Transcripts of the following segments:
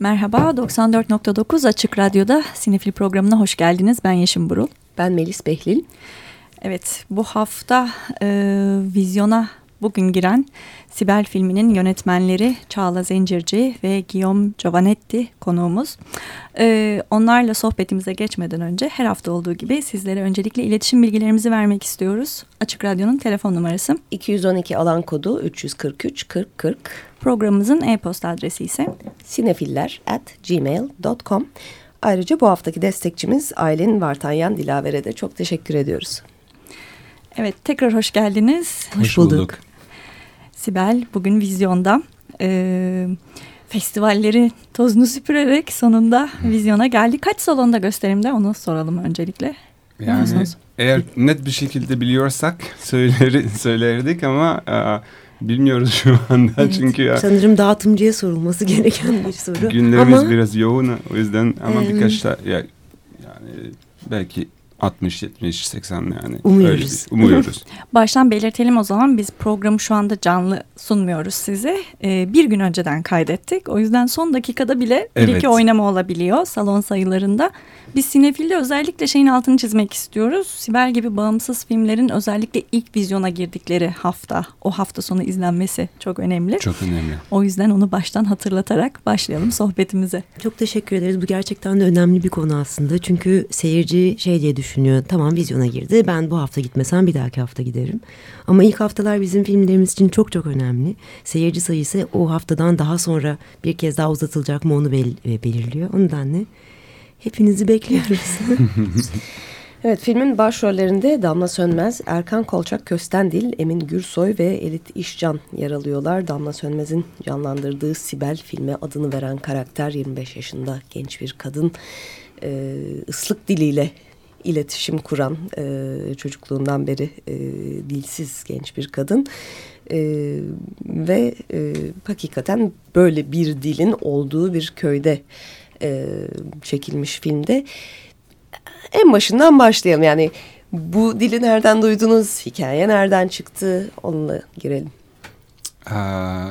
Merhaba, 94.9 Açık Radyo'da Sinefil programına hoş geldiniz. Ben Yeşim Burul. Ben Melis Behlil. Evet, bu hafta e, vizyona bugün giren Sibel filminin yönetmenleri Çağla Zencirci ve Guillaume Giovanetti konuğumuz. Ee, onlarla sohbetimize geçmeden önce her hafta olduğu gibi sizlere öncelikle iletişim bilgilerimizi vermek istiyoruz. Açık Radyo'nun telefon numarası 212 alan kodu 343 40 40. Programımızın e-posta adresi ise sinefiller at gmail.com. Ayrıca bu haftaki destekçimiz Aylin Vartanyan Dilaver'e de çok teşekkür ediyoruz. Evet tekrar hoş geldiniz. Hoş bulduk. Sibel bugün vizyonda. Ee, festivalleri tozunu süpürerek sonunda vizyona geldi. Kaç salonda gösterimde onu soralım öncelikle. Yani eğer net bir şekilde biliyorsak söyler, söylerdik ama e, bilmiyoruz şu anda evet, çünkü ya, sanırım dağıtımcıya sorulması gereken bir soru. Günlerimiz ama, biraz yoğun o yüzden ama e, birkaç da ya, yani belki 60, 70, 80 yani. Umuyoruz. Öyle, umuyoruz. Baştan belirtelim o zaman biz programı şu anda canlı sunmuyoruz size. Ee, bir gün önceden kaydettik. O yüzden son dakikada bile evet. bir iki oynama olabiliyor salon sayılarında. Biz Sinefil'de özellikle şeyin altını çizmek istiyoruz. Sibel gibi bağımsız filmlerin özellikle ilk vizyona girdikleri hafta, o hafta sonu izlenmesi çok önemli. Çok önemli. O yüzden onu baştan hatırlatarak başlayalım sohbetimize. Çok teşekkür ederiz. Bu gerçekten de önemli bir konu aslında. Çünkü seyirci şey diye düşünüyor. Tamam vizyona girdi. Ben bu hafta gitmesem bir dahaki hafta giderim. Ama ilk haftalar bizim filmlerimiz için çok çok önemli. Seyirci sayısı o haftadan daha sonra bir kez daha uzatılacak mı onu bel e, belirliyor. O nedenle Hepinizi bekliyoruz. evet filmin başrollerinde Damla Sönmez, Erkan Kolçak Köstendil, Emin Gürsoy ve Elit İşcan yer alıyorlar. Damla Sönmez'in canlandırdığı Sibel filme adını veren karakter 25 yaşında genç bir kadın. Ee, ıslık diliyle iletişim kuran e, çocukluğundan beri e, dilsiz genç bir kadın. E, ve e, hakikaten böyle bir dilin olduğu bir köyde e, çekilmiş filmde. En başından başlayalım yani bu dili nereden duydunuz, hikaye nereden çıktı onunla girelim.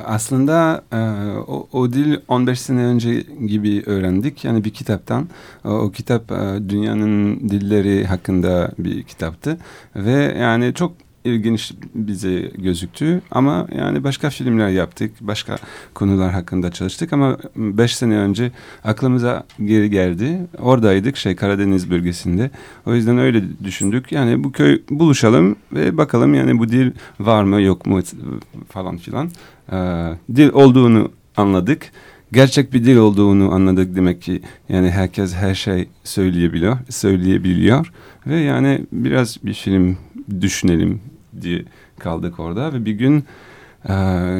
Aslında e, o, o dil 15 sene önce gibi öğrendik. Yani bir kitaptan. O, o kitap e, dünyanın dilleri hakkında bir kitaptı. Ve yani çok ilginç bize gözüktü ama yani başka filmler yaptık, başka konular hakkında çalıştık ama beş sene önce aklımıza geri geldi. Oradaydık şey Karadeniz bölgesinde. O yüzden öyle düşündük. Yani bu köy buluşalım ve bakalım yani bu dil var mı yok mu falan filan. Ee, dil olduğunu anladık gerçek bir dil olduğunu anladık demek ki yani herkes her şey söyleyebiliyor, söyleyebiliyor ve yani biraz bir film düşünelim diye kaldık orada ve bir gün e,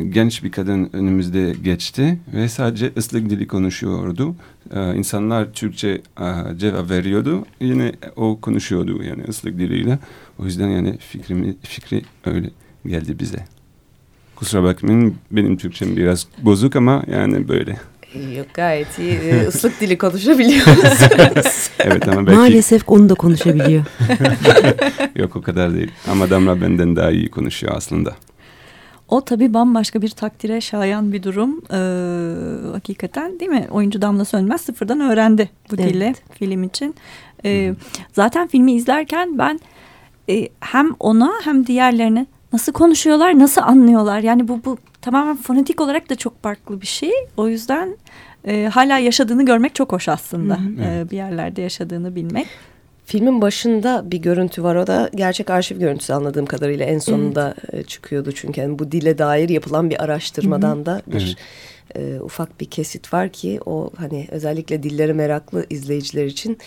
genç bir kadın önümüzde geçti ve sadece ıslık dili konuşuyordu. E, insanlar Türkçe e, cevap veriyordu. Yine o konuşuyordu yani ıslık diliyle. O yüzden yani fikrimi, fikri öyle geldi bize. Kusura bakmayın benim Türkçem biraz bozuk ama yani böyle. Yok gayet iyi. Islık dili konuşabiliyoruz. evet ama belki... Maalesef onu da konuşabiliyor. Yok o kadar değil. Ama Damla benden daha iyi konuşuyor aslında. O tabii bambaşka bir takdire şayan bir durum. Ee, hakikaten değil mi? Oyuncu Damla Sönmez sıfırdan öğrendi bu evet. dili film için. Ee, zaten filmi izlerken ben e, hem ona hem diğerlerine nasıl konuşuyorlar, nasıl anlıyorlar? Yani bu, bu tamamen fonetik olarak da çok farklı bir şey. O yüzden e, hala yaşadığını görmek çok hoş aslında. Hı hı. E, bir yerlerde yaşadığını bilmek. Filmin başında bir görüntü var o da gerçek arşiv görüntüsü anladığım kadarıyla en sonunda evet. çıkıyordu çünkü yani bu dile dair yapılan bir araştırmadan Hı -hı. da bir evet. e, ufak bir kesit var ki o hani özellikle dilleri meraklı izleyiciler için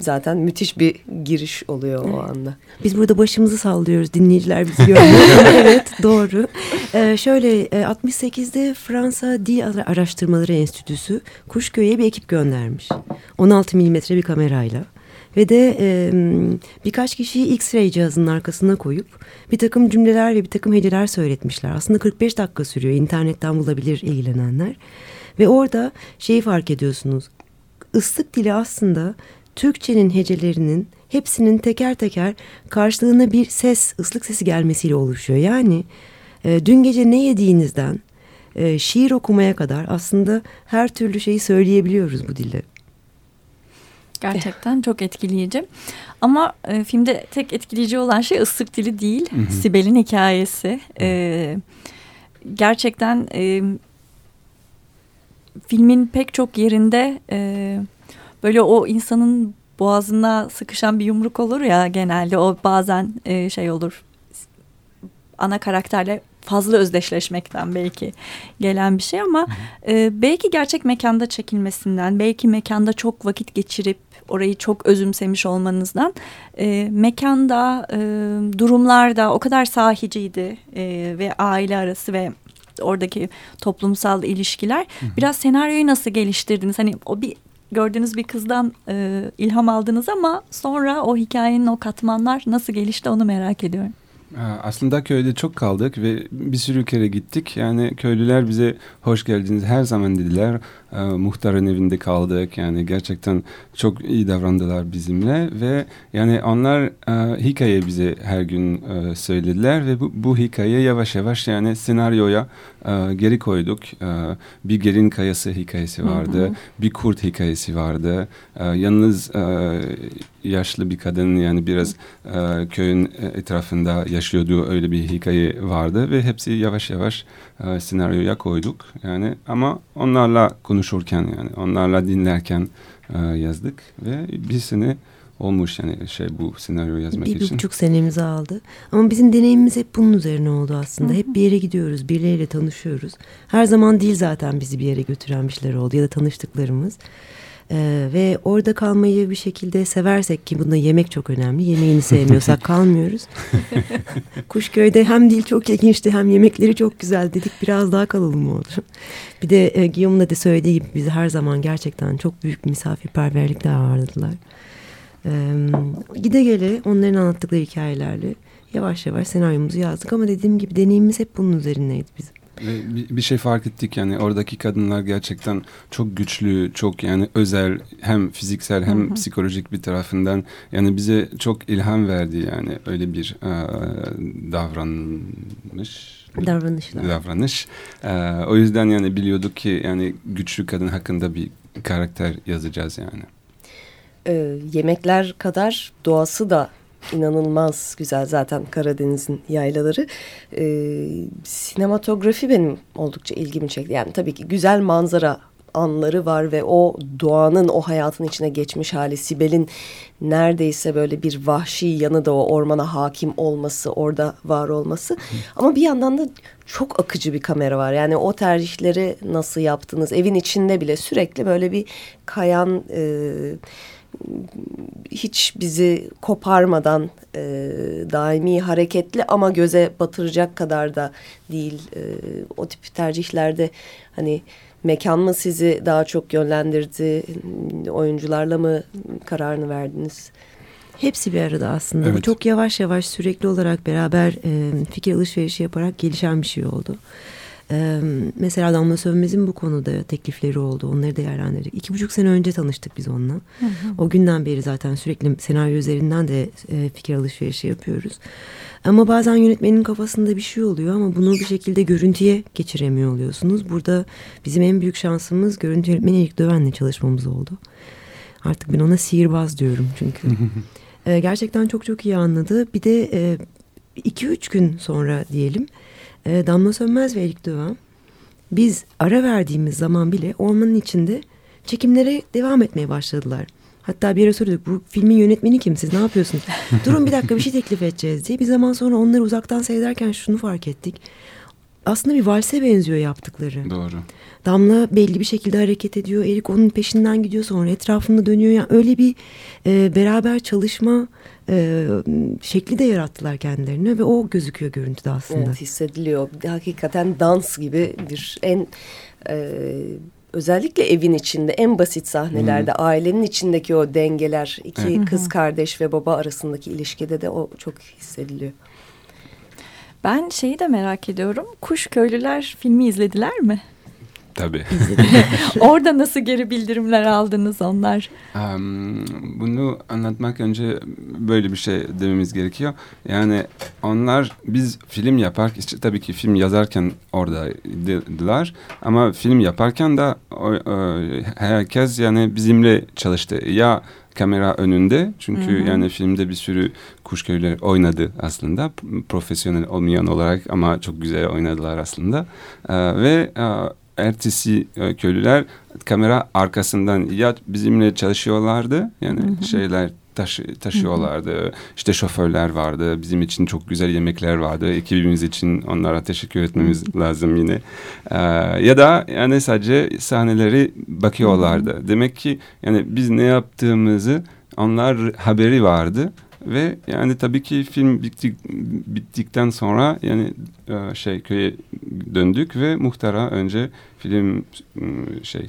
zaten müthiş bir giriş oluyor o anda. Biz burada başımızı sallıyoruz dinleyiciler bizi görmüyor. evet doğru. Ee, şöyle 68'de Fransa Dil Araştırmaları Enstitüsü Kuşköy'e bir ekip göndermiş. 16 milimetre bir kamerayla. Ve de e, birkaç kişiyi X-ray cihazının arkasına koyup bir takım cümleler ve bir takım heceler söyletmişler. Aslında 45 dakika sürüyor internetten bulabilir ilgilenenler. Ve orada şeyi fark ediyorsunuz ıslık dili aslında Türkçenin hecelerinin hepsinin teker teker karşılığına bir ses, ıslık sesi gelmesiyle oluşuyor. Yani e, dün gece ne yediğinizden, e, şiir okumaya kadar aslında her türlü şeyi söyleyebiliyoruz bu dille. Gerçekten çok etkileyici. Ama e, filmde tek etkileyici olan şey ıslık dili değil. Sibel'in hikayesi. E, gerçekten e, filmin pek çok yerinde e, böyle o insanın boğazına sıkışan bir yumruk olur ya genelde o bazen e, şey olur ana karakterle fazla özdeşleşmekten belki gelen bir şey ama e, belki gerçek mekanda çekilmesinden belki mekanda çok vakit geçirip orayı çok özümsemiş olmanızdan e, mekanda e, durumlarda o kadar sahiciydi e, ve aile arası ve oradaki toplumsal ilişkiler hı hı. biraz senaryoyu nasıl geliştirdiniz hani o bir gördüğünüz bir kızdan e, ilham aldınız ama sonra o hikayenin o katmanlar nasıl gelişti onu merak ediyorum. Aslında köyde çok kaldık ve bir sürü kere gittik. Yani köylüler bize hoş geldiniz her zaman dediler. E, muhtarın evinde kaldık. Yani gerçekten çok iyi davrandılar bizimle ve yani onlar e, hikaye bize her gün e, söylediler ve bu, bu hikaye yavaş yavaş yani senaryoya e, geri koyduk. E, bir gelin kayası hikayesi vardı. Hı hı. Bir kurt hikayesi vardı. E, yalnız e, yaşlı bir kadın yani biraz e, köyün etrafında yaşıyordu öyle bir hikaye vardı ve hepsi yavaş yavaş e, senaryoya koyduk. Yani ama onlarla konuşurken yani onlarla dinlerken e, yazdık ve bir sene olmuş yani şey bu senaryo yazmak bir, için. Bir buçuk senemizi aldı. Ama bizim deneyimimiz hep bunun üzerine oldu aslında. Hep bir yere gidiyoruz, birileriyle tanışıyoruz. Her zaman değil zaten bizi bir yere götüren bir şeyler oldu ya da tanıştıklarımız. Ee, ve orada kalmayı bir şekilde seversek ki bunda yemek çok önemli. Yemeğini sevmiyorsak kalmıyoruz. Kuşköy'de hem dil çok ilginçti hem yemekleri çok güzel dedik. Biraz daha kalalım oldu. Bir de e, Guillaume'un da söylediği gibi bizi her zaman gerçekten çok büyük misafirperverlikle ağırladılar. Ee, gide gele onların anlattıkları hikayelerle yavaş yavaş senaryomuzu yazdık. Ama dediğim gibi deneyimimiz hep bunun üzerindeydi bizim. Ve bir şey fark ettik yani oradaki kadınlar gerçekten çok güçlü, çok yani özel hem fiziksel hem hı hı. psikolojik bir tarafından yani bize çok ilham verdi yani öyle bir e, davranış. Davranışlar. Davranış. E, o yüzden yani biliyorduk ki yani güçlü kadın hakkında bir karakter yazacağız yani. E, yemekler kadar doğası da inanılmaz güzel zaten Karadeniz'in yaylaları. Ee, sinematografi benim oldukça ilgimi çekti. Yani tabii ki güzel manzara anları var ve o doğanın o hayatın içine geçmiş hali Sibel'in neredeyse böyle bir vahşi yanı da o ormana hakim olması orada var olması ama bir yandan da çok akıcı bir kamera var yani o tercihleri nasıl yaptınız evin içinde bile sürekli böyle bir kayan e, hiç bizi koparmadan e, daimi hareketli ama göze batıracak kadar da değil. E, o tip tercihlerde hani mekan mı sizi daha çok yönlendirdi? Oyuncularla mı kararını verdiniz? Hepsi bir arada aslında. Evet. Çok yavaş yavaş sürekli olarak beraber e, fikir alışverişi yaparak gelişen bir şey oldu. Ee, mesela Damla Sönmez'in bu konuda teklifleri oldu. Onları değerlendirdik. İki buçuk sene önce tanıştık biz onunla. Hı hı. O günden beri zaten sürekli senaryo üzerinden de e, fikir alışverişi yapıyoruz. Ama bazen yönetmenin kafasında bir şey oluyor ama bunu bir şekilde görüntüye geçiremiyor oluyorsunuz. Burada bizim en büyük şansımız görüntü yönetmeni Erik Döven'le çalışmamız oldu. Artık ben ona sihirbaz diyorum çünkü. gerçekten çok çok iyi anladı. Bir de e, iki üç gün sonra diyelim e, Damla Sönmez ve Erik Döven biz ara verdiğimiz zaman bile ormanın içinde çekimlere devam etmeye başladılar. Hatta bir yere sorduk bu filmin yönetmeni kim siz ne yapıyorsunuz? Durun bir dakika bir şey teklif edeceğiz diye bir zaman sonra onları uzaktan seyrederken şunu fark ettik. Aslında bir valse benziyor yaptıkları. Doğru. Damla belli bir şekilde hareket ediyor. Erik onun peşinden gidiyor sonra etrafında dönüyor. Yani öyle bir e, beraber çalışma e, şekli de yarattılar kendilerine ve o gözüküyor görüntüde aslında. Evet hissediliyor. Hakikaten dans gibi bir en e, özellikle evin içinde en basit sahnelerde hmm. ailenin içindeki o dengeler iki evet. kız kardeş ve baba arasındaki ilişkide de o çok hissediliyor. Ben şeyi de merak ediyorum. Kuş Köylüler filmi izlediler mi? Tabii. Orada nasıl geri bildirimler aldınız onlar? Um, bunu anlatmak önce böyle bir şey dememiz gerekiyor. Yani onlar biz film yapar, işte tabii ki film yazarken oradaydılar ama film yaparken de o, herkes yani bizimle çalıştı. Ya kamera önünde çünkü hı hı. yani filmde bir sürü kuş köyleri oynadı aslında profesyonel olmayan olarak ama çok güzel oynadılar aslında ee, ve e, ertesi e, köylüler kamera arkasından ya bizimle çalışıyorlardı yani hı hı. şeyler taşı, taşıyorlardı. Hı hı. İşte şoförler vardı. Bizim için çok güzel yemekler vardı. Ekibimiz için onlara teşekkür etmemiz hı hı. lazım yine. Ee, ya da yani sadece sahneleri bakıyorlardı. Hı hı. Demek ki yani biz ne yaptığımızı onlar haberi vardı. Ve yani tabii ki film bittik, bittikten sonra yani e, şey köye döndük ve muhtara önce film şey e,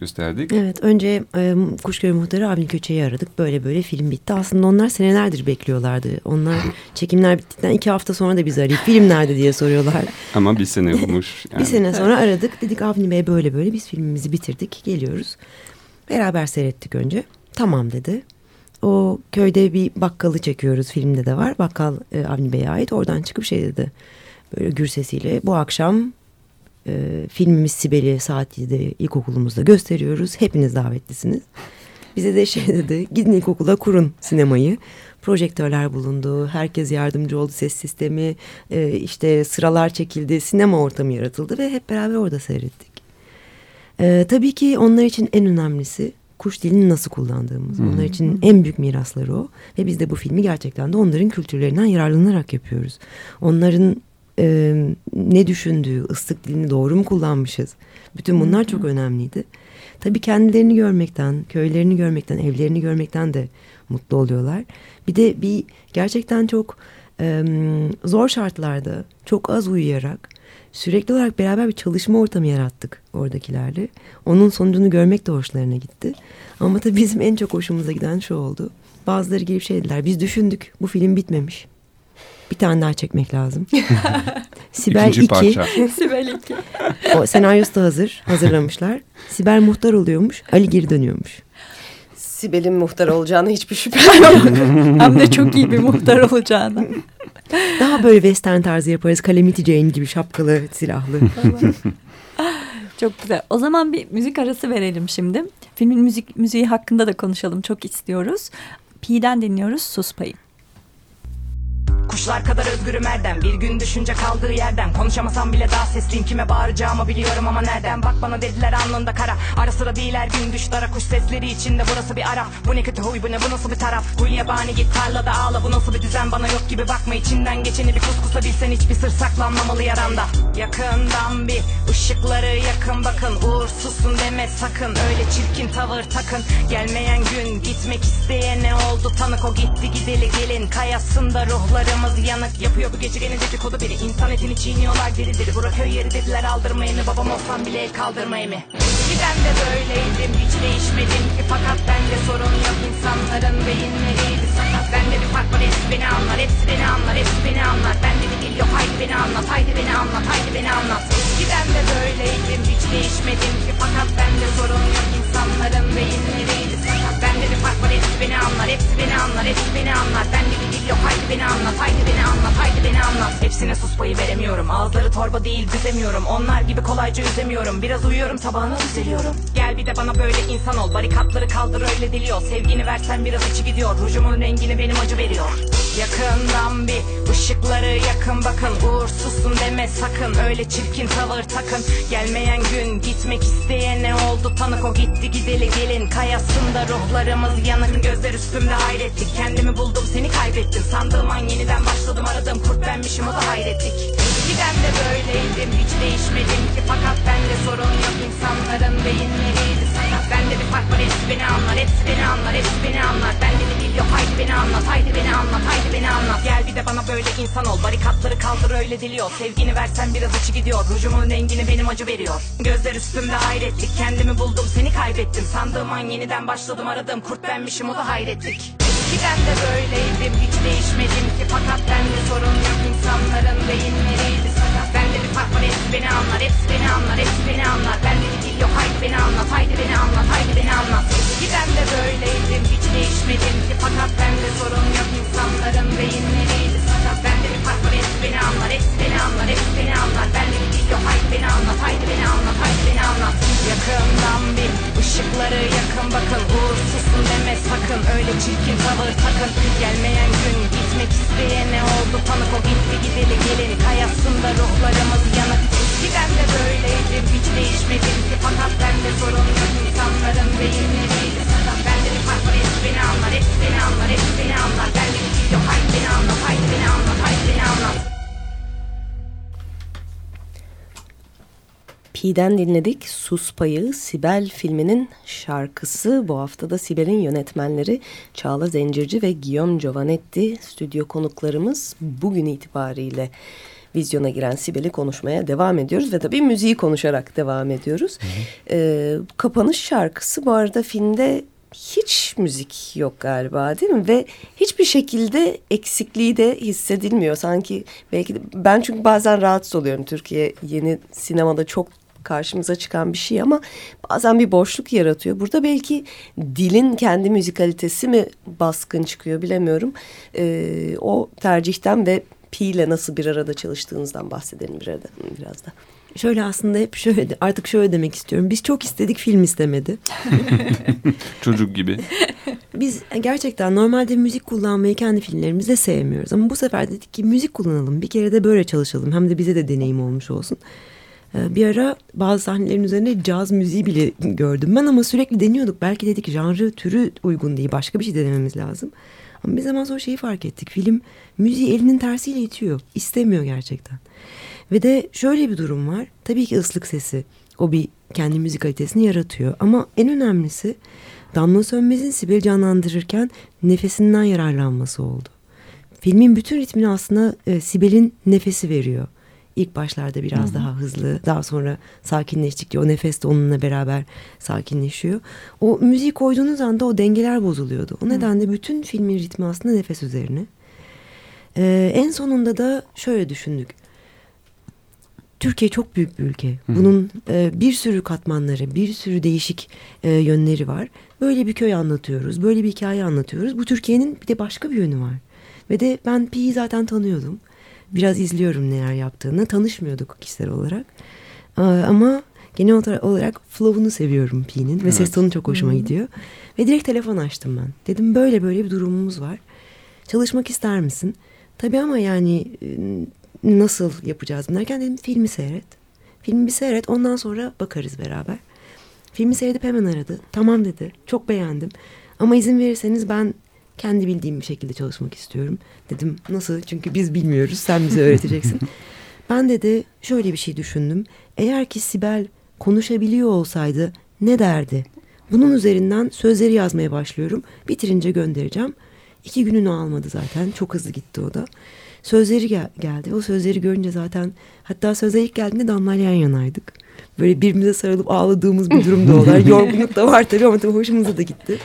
gösterdik. Evet önce e, Kuşköy muhtarı Avni Köçe'yi aradık. Böyle böyle film bitti. Aslında onlar senelerdir bekliyorlardı. Onlar çekimler bittikten iki hafta sonra da biz arayıp film nerede diye soruyorlar. Ama bir sene olmuş. Yani. bir sene sonra aradık. Dedik Avni Bey böyle böyle biz filmimizi bitirdik. Geliyoruz. Beraber seyrettik önce. Tamam dedi. O köyde bir bakkalı çekiyoruz filmde de var. Bakkal e, Avni Bey'e ait. Oradan çıkıp şey dedi. Böyle gür sesiyle bu akşam e, filmimiz Sibel'i saat 7'de ilkokulumuzda gösteriyoruz. Hepiniz davetlisiniz. Bize de şey dedi gidin ilkokula kurun sinemayı. Projektörler bulundu, herkes yardımcı oldu, ses sistemi, e, işte sıralar çekildi, sinema ortamı yaratıldı ve hep beraber orada seyrettik. E, tabii ki onlar için en önemlisi kuş dilini nasıl kullandığımız. Hmm. Onlar için en büyük mirasları o. Ve biz de bu filmi gerçekten de onların kültürlerinden yararlanarak yapıyoruz. Onların e, ne düşündüğü, ıslık dilini doğru mu kullanmışız? Bütün bunlar çok önemliydi. Tabii kendilerini görmekten, köylerini görmekten, evlerini görmekten de mutlu oluyorlar. Bir de bir gerçekten çok e, zor şartlarda, çok az uyuyarak sürekli olarak beraber bir çalışma ortamı yarattık oradakilerle. Onun sonucunu görmek de hoşlarına gitti. Ama tabii bizim en çok hoşumuza giden şu oldu. Bazıları gelip şey dediler, biz düşündük bu film bitmemiş. Bir tane daha çekmek lazım. Sibel İkinci 2. Parça. Sibel 2. O senaryosu da hazır. Hazırlamışlar. Sibel muhtar oluyormuş. Ali geri dönüyormuş. Sibel'in muhtar olacağını hiçbir şüphem yok. Hem de çok iyi bir muhtar olacağını. Daha böyle western tarzı yaparız. Calamity Jane gibi şapkalı, silahlı. Çok güzel. O zaman bir müzik arası verelim şimdi. Filmin müzik müziği hakkında da konuşalım. Çok istiyoruz. Pi'den dinliyoruz Sus Payı. Kuşlar kadar özgürüm erdem. Bir gün düşünce kaldığı yerden. Konuşamasam bile daha sesliyim. Kime bağıracağımı biliyorum ama nereden? Bak bana dediler alnında kara. Ara sıra değil her gün düşlara Kuş sesleri içinde. Burası bir ara Bu ne kötü huy bu ne bu nasıl bir taraf? Huy yabani git tarlada ağla. Bu nasıl bir düzen? Bana yok gibi bakma. İçinden geçeni bir kuskusa bilsen Hiçbir sır saklanmamalı yaranda. Yakından bir ışıkları yakın bakın. Uğursuzsun deme sakın. Öyle çirkin tavır takın. Gelmeyen gün gitmek isteyene oldu. Tanık o gitti gideli gelin. Kayasında ruhlarım Kırmızı yanık yapıyor. Bu gece gene dedikodu biri. İnsan etini çiğniyorlar diri diri. Bura köy yeri dediler aldırmayı mı? Babam olsam bile el kaldırmayı mı? Giden de böyleydim hiç değişmedim. Ki Fakat bende sorun yok. İnsanların beyinleriydi. Sakat Bende bir fark var. Hepsi beni anlar Hepsi beni anlar hepsi beni anlar. Bende bir dil yok. Haydi beni anlat Haydi beni anlat haydi beni anlat. Giden de böyleydim hiç değişmedim. Ki Fakat bende sorun yok. İnsanların beyinleriydi. Sakat Bende bir fark var hepsi beni anlar Hepsi beni anlar hepsi beni anlar. Bende bir dil yok haydi beni anlat Haydi beni anlat haydi beni anlat. Hepsine sus payı veremiyorum. Ağızları torba değil düzemiyorum Onlar gibi kolayca üzemiyorum. Biraz uyuyorum sabahına düzeliyorum Gel bir de bana böyle insan ol. Barikatları kaldır öyle diliyor Sevgini versen biraz içi gidiyor. Rujumun rengini benim acı veriyor. Yakından bir ışıkları yakın bakın. Uğursuzsun deme sakın. Öyle çirkin tavır takın. Gelmeyen gün gitmek isteyene oldu. Tanık O gitti gideli gelin. Kayasında ruhlarımız yanık Gözler üstümde hayrettik. Kendimi buldum seni kaybettim. Sandığım an yeniden başladım aradım. Kurt benmişim o da hayrettik. Giden de böyleydim hiç değişmedim. Ki Fakat bende sorun yok insanların beyinleriydi. Sakat Bende bir fark var hepsi beni anlar Hepsi beni anlar hepsi beni anlar. Bende bir dil yok haydi beni anlat Haydi beni anlat haydi beni anlat. Gel bir de bana böyle insan ol Barikatları kaldır öyle diliyor. Sevgini versen biraz içi gidiyor Rujumun rengini benim acı veriyor. Gözler üstümde hayrettik Kendimi buldum seni kaybettim. Sandığım an yeniden başladım aradım Kurt benmişim o da hayrettik Eskiden de böyleydim hiç değişmedim ki. Fakat bende sorun yok insanların beyinleriydi. Sakat Bende bir var hepsi beni anlar hepsi beni anlar hepsi beni anlar Bende bir dil yok haydi beni anlat haydi beni anlat haydi beni anlat. Eskiden de böyleydim hiç değişmedim. Ki Fakat bende sorun yok insanların beyinleriydi sakat Bende bir fark var beni anlar hepsi beni anlar hepsi beni anlar Bende bir dil yok haydi beni anlat haydi beni anlat haydi beni anlat. Yakından bir ışıkları yakın bakın. Uğursuzsun deme sakın öyle çirkin tavır takın. Gelmeyen gün gitmek isteyene oldu. Tanık o gitti gideli gelin. Kayasında ruhlarımız bir Pi'den dinledik. Sus Payı, Sibel filminin şarkısı. Bu hafta da Sibel'in yönetmenleri Çağla Zencirci ve Guillaume Giovanetti stüdyo konuklarımız bugün itibariyle vizyona giren Sibel'i konuşmaya devam ediyoruz ve tabii müziği konuşarak devam ediyoruz. Ee, kapanış şarkısı bu arada filmde hiç müzik yok galiba değil mi? Ve hiçbir şekilde eksikliği de hissedilmiyor. Sanki belki de, ben çünkü bazen rahatsız oluyorum. Türkiye yeni sinemada çok karşımıza çıkan bir şey ama bazen bir boşluk yaratıyor. Burada belki dilin kendi müzikalitesi mi baskın çıkıyor bilemiyorum. Ee, o tercihten ve Pi ile nasıl bir arada çalıştığınızdan bahsedelim bir arada, biraz da. Şöyle aslında hep şöyle artık şöyle demek istiyorum. Biz çok istedik film istemedi. Çocuk gibi. Biz gerçekten normalde müzik kullanmayı kendi filmlerimizde sevmiyoruz. Ama bu sefer dedik ki müzik kullanalım. Bir kere de böyle çalışalım. Hem de bize de deneyim olmuş olsun. Ee, Bir ara bazı sahnelerin üzerinde caz müziği bile gördüm ben ama sürekli deniyorduk. Belki dedik janrı türü uygun değil başka bir şey denememiz lazım. Ama bir zaman sonra şeyi fark ettik. Film müziği elinin tersiyle itiyor. İstemiyor gerçekten. Ve de şöyle bir durum var. Tabii ki ıslık sesi o bir kendi müzik kalitesini yaratıyor. Ama en önemlisi Damla Sönmez'in Sibel'i canlandırırken nefesinden yararlanması oldu. Filmin bütün ritmini aslında e, Sibel'in nefesi veriyor. İlk başlarda biraz daha hızlı, daha sonra sakinleştikçe o nefes de onunla beraber sakinleşiyor. O müziği koyduğunuz anda o dengeler bozuluyordu. O nedenle bütün filmin ritmi aslında nefes üzerine. Ee, en sonunda da şöyle düşündük. Türkiye çok büyük bir ülke. Bunun e, bir sürü katmanları, bir sürü değişik e, yönleri var. Böyle bir köy anlatıyoruz, böyle bir hikaye anlatıyoruz. Bu Türkiye'nin bir de başka bir yönü var. Ve de ben Pi'yi zaten tanıyordum. Biraz izliyorum neler yaptığını. Tanışmıyorduk kişisel olarak. Ee, ama genel ola- olarak flow'unu seviyorum Pi'nin ve ses tonu çok hoşuma gidiyor. Ve direkt telefon açtım ben. Dedim böyle böyle bir durumumuz var. Çalışmak ister misin? Tabii ama yani e, nasıl yapacağız derken dedim filmi seyret. Filmi bir seyret ondan sonra bakarız beraber. Filmi seyredip hemen aradı. Tamam dedi. Çok beğendim. Ama izin verirseniz ben kendi bildiğim bir şekilde çalışmak istiyorum. Dedim nasıl? Çünkü biz bilmiyoruz. Sen bize öğreteceksin. ben dedi şöyle bir şey düşündüm. Eğer ki Sibel konuşabiliyor olsaydı ne derdi? Bunun üzerinden sözleri yazmaya başlıyorum. Bitirince göndereceğim. İki gününü almadı zaten. Çok hızlı gitti o da. Sözleri gel- geldi. O sözleri görünce zaten hatta sözler ilk geldiğinde damlayla yan yanaydık. Böyle birbirimize sarılıp ağladığımız bir durum da oldu. Yorgunluk da var tabii ama tabii hoşumuza da gitti.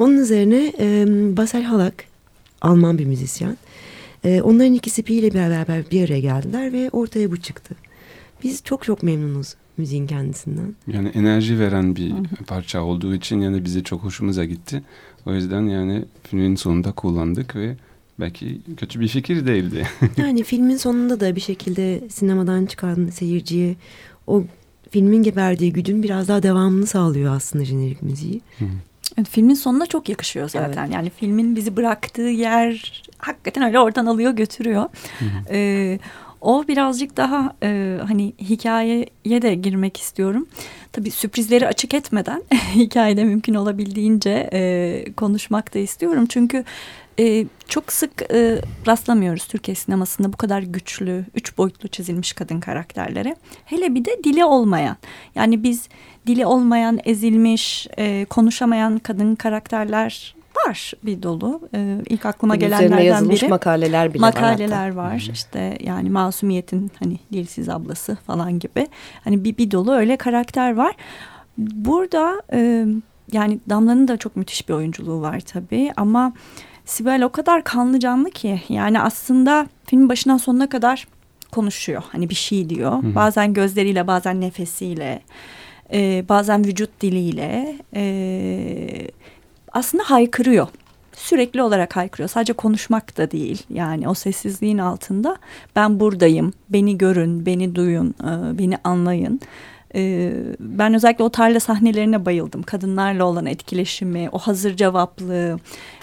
Onun üzerine e, Basel Halak, Alman bir müzisyen. E, onların ikisi Pi ile beraber bir araya geldiler ve ortaya bu çıktı. Biz çok çok memnunuz müziğin kendisinden. Yani enerji veren bir parça olduğu için yani bize çok hoşumuza gitti. O yüzden yani filmin sonunda kullandık ve belki kötü bir fikir değildi. Yani filmin sonunda da bir şekilde sinemadan çıkan seyirciye o filmin verdiği gücün biraz daha devamını sağlıyor aslında jenerik müziği. Evet, filmin sonuna çok yakışıyor zaten. Yani filmin bizi bıraktığı yer hakikaten öyle oradan alıyor götürüyor. Ee, o birazcık daha e, hani hikayeye de girmek istiyorum. Tabii sürprizleri açık etmeden hikayede mümkün olabildiğince e, konuşmak da istiyorum. Çünkü e, çok sık e, rastlamıyoruz Türkiye sinemasında bu kadar güçlü, üç boyutlu çizilmiş kadın karakterlere. Hele bir de dili olmayan. Yani biz dili olmayan, ezilmiş, e, konuşamayan kadın karakterler var bir dolu. E, ilk aklıma Üzerine gelenlerden yazılmış biri. makaleler bile makaleler var. var. İşte yani Masumiyetin hani dilsiz ablası falan gibi. Hani bir, bir dolu öyle karakter var. Burada e, yani Damla'nın da çok müthiş bir oyunculuğu var tabii ama Sibel o kadar kanlı canlı ki yani aslında filmin başından sonuna kadar konuşuyor. Hani bir şey diyor. Hı hı. Bazen gözleriyle bazen nefesiyle e, bazen vücut diliyle e, aslında haykırıyor. Sürekli olarak haykırıyor. Sadece konuşmak da değil. Yani o sessizliğin altında ben buradayım, beni görün, beni duyun, e, beni anlayın. E, ben özellikle o tarla sahnelerine bayıldım. Kadınlarla olan etkileşimi, o hazır cevaplı.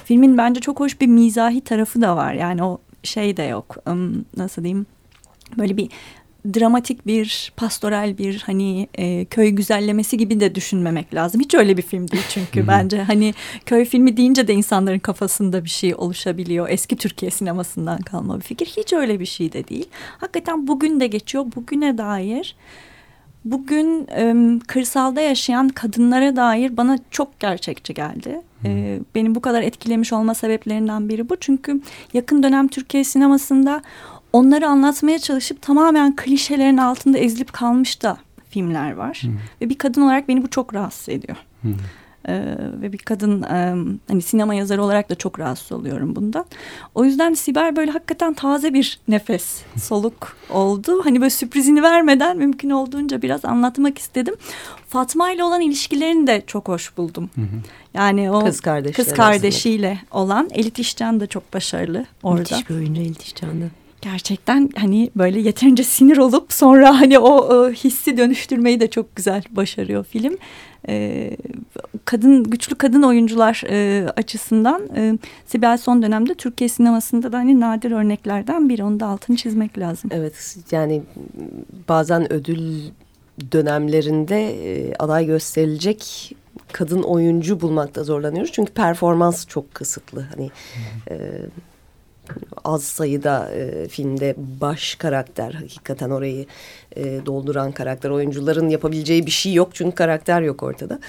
Filmin bence çok hoş bir mizahi tarafı da var. Yani o şey de yok. Nasıl diyeyim? Böyle bir dramatik bir, pastoral bir hani e, köy güzellemesi gibi de düşünmemek lazım. Hiç öyle bir film değil çünkü bence hani köy filmi deyince de insanların kafasında bir şey oluşabiliyor. Eski Türkiye sinemasından kalma bir fikir. Hiç öyle bir şey de değil. Hakikaten bugün de geçiyor. Bugüne dair bugün e, kırsalda yaşayan kadınlara dair bana çok gerçekçi geldi. E, benim bu kadar etkilemiş olma sebeplerinden biri bu. Çünkü yakın dönem Türkiye sinemasında onları anlatmaya çalışıp tamamen klişelerin altında ezilip kalmış da filmler var. Hı. Ve bir kadın olarak beni bu çok rahatsız ediyor. Hı. Ee, ve bir kadın e, hani sinema yazarı olarak da çok rahatsız oluyorum bundan. O yüzden Sibel böyle hakikaten taze bir nefes, soluk oldu. Hani böyle sürprizini vermeden mümkün olduğunca biraz anlatmak istedim. Fatma ile olan ilişkilerini de çok hoş buldum. Hı hı. Yani o kız, kız kardeşiyle aslında. olan Elit İşcan da çok başarılı orada. Müthiş bir oyuncu Elit İşcan'da gerçekten hani böyle yeterince sinir olup sonra hani o, e, hissi dönüştürmeyi de çok güzel başarıyor film. E, kadın güçlü kadın oyuncular e, açısından e, Sibel son dönemde Türkiye sinemasında da hani nadir örneklerden biri. Onu da altını çizmek lazım. Evet yani bazen ödül dönemlerinde e, aday gösterilecek kadın oyuncu bulmakta zorlanıyoruz. Çünkü performans çok kısıtlı. Hani e, az sayıda e, filmde baş karakter hakikaten orayı e, dolduran karakter oyuncuların yapabileceği bir şey yok çünkü karakter yok ortada.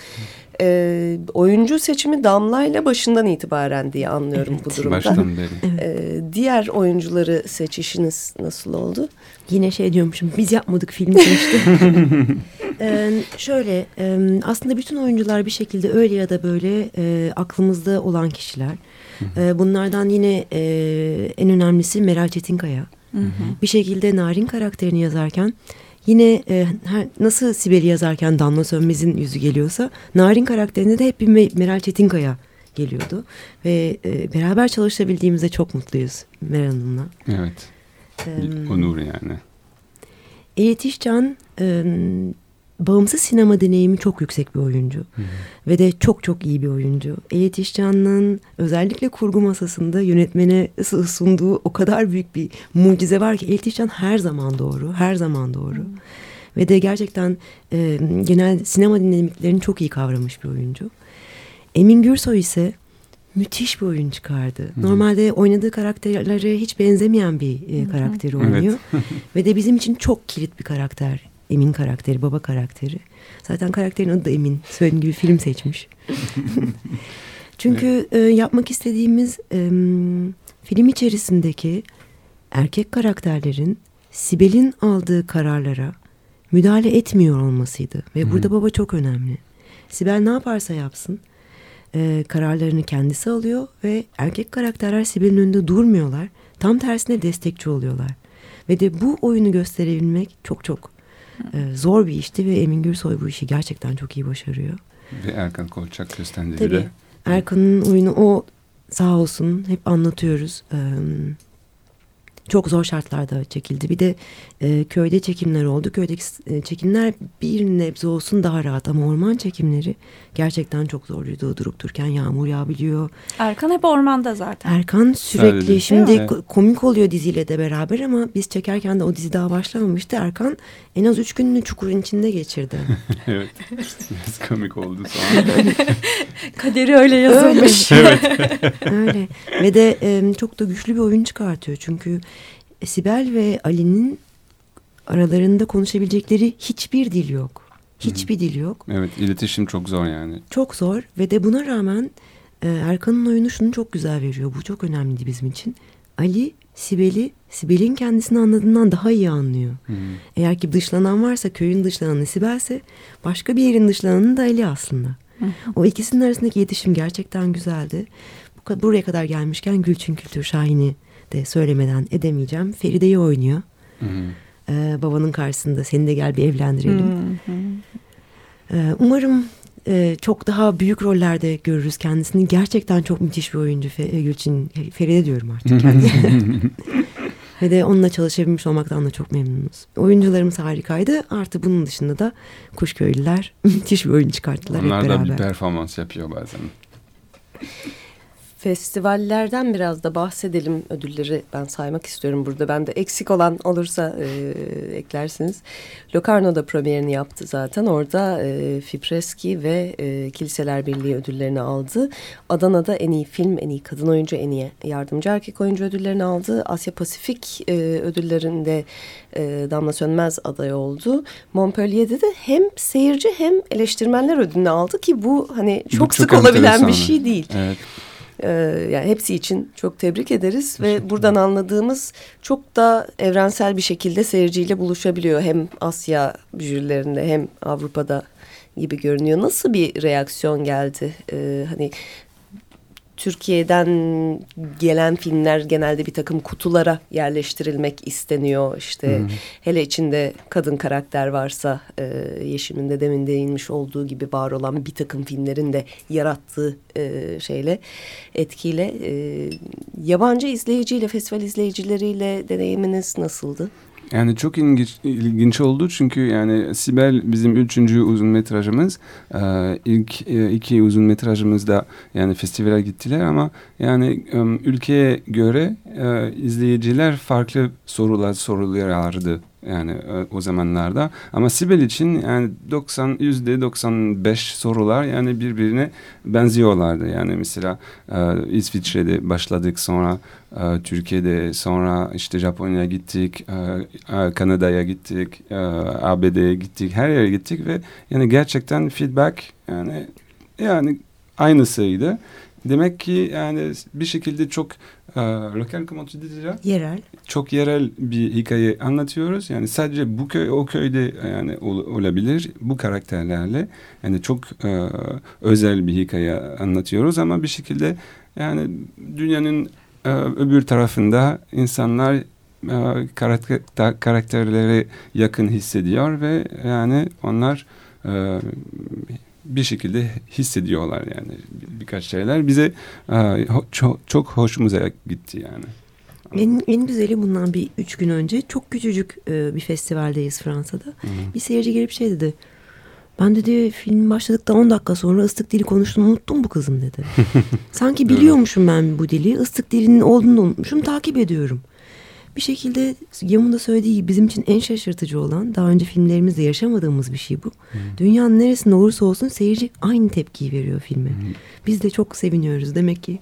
E, oyuncu seçimi Damla'yla başından itibaren diye anlıyorum evet, bu durumda. Baştan beri. E, diğer oyuncuları seçişiniz nasıl oldu? Yine şey diyormuşum biz yapmadık filmi seçti. ee, şöyle e, aslında bütün oyuncular bir şekilde öyle ya da böyle e, aklımızda olan kişiler. E, bunlardan yine e, en önemlisi Meral Çetinkaya. Hı hı. Bir şekilde Narin karakterini yazarken yine e, her, nasıl Sibel'i yazarken Damla Sönmez'in yüzü geliyorsa Narin karakterinde de hep bir Meral Çetinkaya geliyordu. Ve e, beraber çalışabildiğimizde çok mutluyuz Meral Hanım'la. Evet. Ee, Onur yani. Elit İşcan e, bağımsız sinema deneyimi çok yüksek bir oyuncu. Hı. Ve de çok çok iyi bir oyuncu. Elit İşcan'ın özellikle kurgu masasında yönetmene sunduğu o kadar büyük bir mucize var ki Elit İşcan her zaman doğru. Her zaman doğru. Hı. Ve de gerçekten e, genel sinema dinamiklerini çok iyi kavramış bir oyuncu. Emin Gürsoy ise müthiş bir oyun çıkardı. Hı. Normalde oynadığı karakterlere hiç benzemeyen bir e, karakteri oynuyor. Evet. Ve de bizim için çok kilit bir karakter. Emin karakteri, baba karakteri. Zaten karakterin adı da Emin. Söylediğim gibi film seçmiş. Çünkü e, yapmak istediğimiz e, film içerisindeki erkek karakterlerin Sibel'in aldığı kararlara müdahale etmiyor olmasıydı. Ve Hı. burada baba çok önemli. Sibel ne yaparsa yapsın e, kararlarını kendisi alıyor ve erkek karakterler Sibel'in önünde durmuyorlar. Tam tersine destekçi oluyorlar. Ve de bu oyunu gösterebilmek çok çok e, zor bir işti ve Emin Gürsoy bu işi gerçekten çok iyi başarıyor. Ve Erkan Kolçak Tabii. de. Erkan'ın oyunu o sağ olsun hep anlatıyoruz. Ee, çok zor şartlarda çekildi. Bir de e, köyde çekimler oldu. Köydeki e, çekimler bir nebze olsun daha rahat ama orman çekimleri gerçekten çok zorluydu. Durup dururken yağmur yağabiliyor. Erkan hep ormanda zaten. Erkan sürekli Öyle. şimdi evet. komik oluyor diziyle de beraber ama biz çekerken de o dizi daha başlamamıştı. Erkan en az üç gününü çukurun içinde geçirdi. evet. Biraz komik oldu sonra. Kaderi öyle yazılmış. Öyle. evet. öyle. Ve de e, çok da güçlü bir oyun çıkartıyor. Çünkü Sibel ve Ali'nin aralarında konuşabilecekleri hiçbir dil yok. Hiçbir Hı -hı. dil yok. Evet iletişim çok zor yani. Çok zor ve de buna rağmen e, Erkan'ın oyunu şunu çok güzel veriyor. Bu çok önemliydi bizim için. Ali Sibel'i Sibel'in kendisini anladığından daha iyi anlıyor. Hı -hı. Eğer ki dışlanan varsa köyün dışlananı Sibel'se başka bir yerin dışlananı da Ali aslında. Hı -hı. O ikisinin arasındaki iletişim gerçekten güzeldi. buraya kadar gelmişken Gülçin Kültür Şahin'i de söylemeden edemeyeceğim. Feride'yi oynuyor. Hı hı. Ee, babanın karşısında seni de gel bir evlendirelim. Hı hı. Ee, umarım e, çok daha büyük rollerde görürüz kendisini. Gerçekten çok müthiş bir oyuncu Fe, e, Gülçin. Feride diyorum artık. Ve de onunla çalışabilmiş olmaktan da çok memnunuz. Oyuncularımız harikaydı. Artı bunun dışında da Kuşköylüler müthiş bir oyun çıkarttılar Onlar hep beraber. da bir performans yapıyor bazen. Festivallerden biraz da bahsedelim. Ödülleri ben saymak istiyorum burada. Ben de eksik olan olursa e, eklersiniz. Locarno'da premierini yaptı zaten. Orada e, Fipreski ve e, Kiliseler Birliği ödüllerini aldı. Adana'da en iyi film, en iyi kadın oyuncu, en iyi yardımcı erkek oyuncu ödüllerini aldı. Asya Pasifik e, ödüllerinde e, Damla Sönmez aday oldu. Montpellier'de de hem seyirci hem eleştirmenler ödülünü aldı ki bu hani çok, bu çok sık olabilen bir şey değil. Evet. Ee, yani hepsi için çok tebrik ederiz ve buradan anladığımız çok da evrensel bir şekilde seyirciyle buluşabiliyor. Hem Asya jürilerinde hem Avrupa'da gibi görünüyor. Nasıl bir reaksiyon geldi? Ee, hani Türkiye'den gelen filmler genelde bir takım kutulara yerleştirilmek isteniyor. İşte hmm. hele içinde kadın karakter varsa e, Yeşim'in de demin değinmiş olduğu gibi var olan bir takım filmlerin de yarattığı e, şeyle etkiyle. E, yabancı izleyiciyle, festival izleyicileriyle deneyiminiz nasıldı? Yani çok ilginç, ilginç oldu çünkü yani Sibel bizim üçüncü uzun metrajımız. Ee, ilk e, iki uzun metrajımızda yani festivale gittiler ama yani ülkeye göre e, izleyiciler farklı sorular sorularlardı yani e, o zamanlarda. Ama Sibel için yani 90 yüzde 95 sorular yani birbirine benziyorlardı. Yani mesela e, İsviçre'de başladık sonra e, Türkiye'de sonra işte Japonya'ya gittik, Kanada'ya gittik, ABD'ye gittik, her yere gittik ve yani gerçekten feedback yani yani aynısıydı. Demek ki yani bir şekilde çok e, lokal comment tu Yerel. Çok yerel bir hikaye anlatıyoruz. Yani sadece bu köy o köyde yani ol, olabilir bu karakterlerle. Yani çok e, özel bir hikaye anlatıyoruz ama bir şekilde yani dünyanın e, öbür tarafında insanlar e, karakter, karakterleri yakın hissediyor ve yani onlar e, bir şekilde hissediyorlar yani birkaç şeyler. Bize e, çok, çok hoşumuza gitti yani. En, en güzeli bundan bir üç gün önce çok küçücük e, bir festivaldeyiz Fransa'da. Hı hı. Bir seyirci gelip şey dedi. Ben dedi film başladıktan 10 dakika sonra ıslık dili konuştuğunu unuttum bu kızım dedi. Sanki biliyormuşum ben bu dili. Islık dilinin olduğunu unutmuşum takip ediyorum bir şekilde Yam'ın da söylediği gibi bizim için en şaşırtıcı olan daha önce filmlerimizde yaşamadığımız bir şey bu. Hmm. Dünyanın neresinde olursa olsun seyirci aynı tepkiyi veriyor filme. Hmm. Biz de çok seviniyoruz. Demek ki